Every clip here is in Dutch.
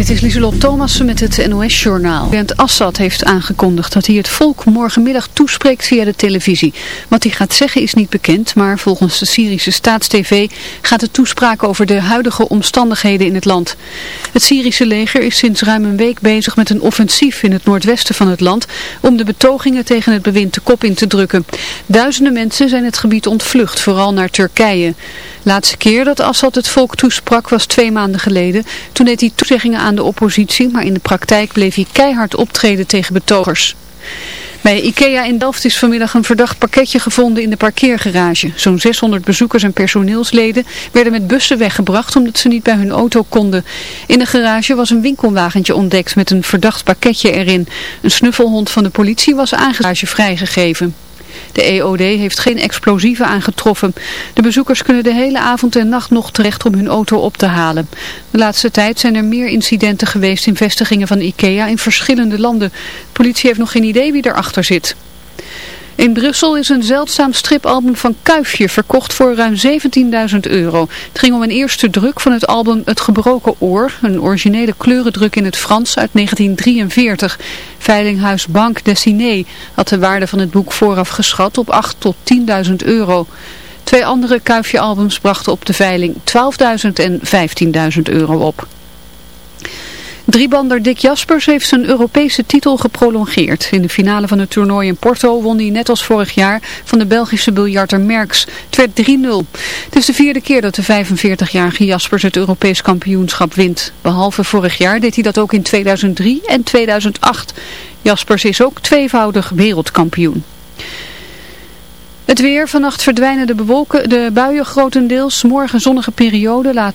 Dit is Lieselot Thomassen met het NOS-journaal. President Assad heeft aangekondigd dat hij het volk morgenmiddag toespreekt via de televisie. Wat hij gaat zeggen is niet bekend, maar volgens de Syrische staatstv gaat de toespraak over de huidige omstandigheden in het land. Het Syrische leger is sinds ruim een week bezig met een offensief in het noordwesten van het land om de betogingen tegen het bewind de kop in te drukken. Duizenden mensen zijn het gebied ontvlucht, vooral naar Turkije. Laatste keer dat Assad het volk toesprak was twee maanden geleden. Toen deed hij toezeggingen aan de oppositie, maar in de praktijk bleef hij keihard optreden tegen betogers. Bij IKEA in Delft is vanmiddag een verdacht pakketje gevonden in de parkeergarage. Zo'n 600 bezoekers en personeelsleden werden met bussen weggebracht omdat ze niet bij hun auto konden. In de garage was een winkelwagentje ontdekt met een verdacht pakketje erin. Een snuffelhond van de politie was aangegeven vrijgegeven. De EOD heeft geen explosieven aangetroffen. De bezoekers kunnen de hele avond en nacht nog terecht om hun auto op te halen. De laatste tijd zijn er meer incidenten geweest in vestigingen van IKEA in verschillende landen. De politie heeft nog geen idee wie erachter zit. In Brussel is een zeldzaam stripalbum van Kuifje verkocht voor ruim 17.000 euro. Het ging om een eerste druk van het album Het Gebroken Oor, een originele kleurendruk in het Frans uit 1943. Veilinghuis Bank Dessiné had de waarde van het boek vooraf geschat op 8 tot 10.000 euro. Twee andere Kuifje-albums brachten op de veiling 12.000 en 15.000 euro op. Driebander Dick Jaspers heeft zijn Europese titel geprolongeerd. In de finale van het toernooi in Porto won hij net als vorig jaar van de Belgische biljarter Merks. Het werd 3-0. Het is de vierde keer dat de 45-jarige Jaspers het Europees kampioenschap wint. Behalve vorig jaar deed hij dat ook in 2003 en 2008. Jaspers is ook tweevoudig wereldkampioen. Het weer, vannacht verdwijnen de, bewolken, de buien grotendeels. Morgen zonnige periode laat...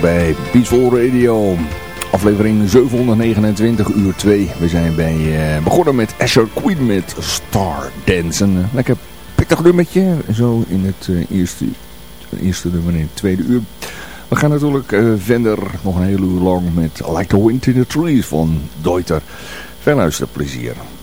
Bij Peaceful Radio. Aflevering 729 uur 2. We zijn bij, uh, begonnen met Asher Queen met Star Dance. Een lekker pittig nummertje. Zo in het uh, eerste, eerste nummer in het tweede uur. We gaan natuurlijk verder nog een hele uur lang met Like the Wind in the Trees van Deuter. Veel luisterplezier. Pine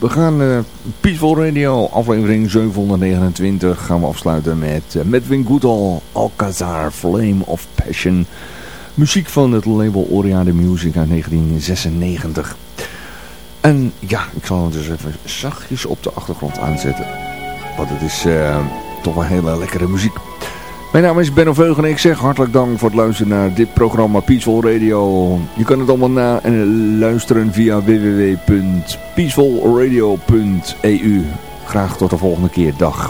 We gaan uh, Peaceful Radio, aflevering 729, gaan we afsluiten met uh, Medwin Goodall, Alcazar, Flame of Passion. Muziek van het label Oriade Music uit 1996. En ja, ik zal het dus even zachtjes op de achtergrond aanzetten. Want het is uh, toch wel hele lekkere muziek. Mijn naam is Benno Veugen en ik zeg hartelijk dank voor het luisteren naar dit programma Peaceful Radio. Je kan het allemaal na en luisteren via www.peacefulradio.eu. Graag tot de volgende keer. Dag.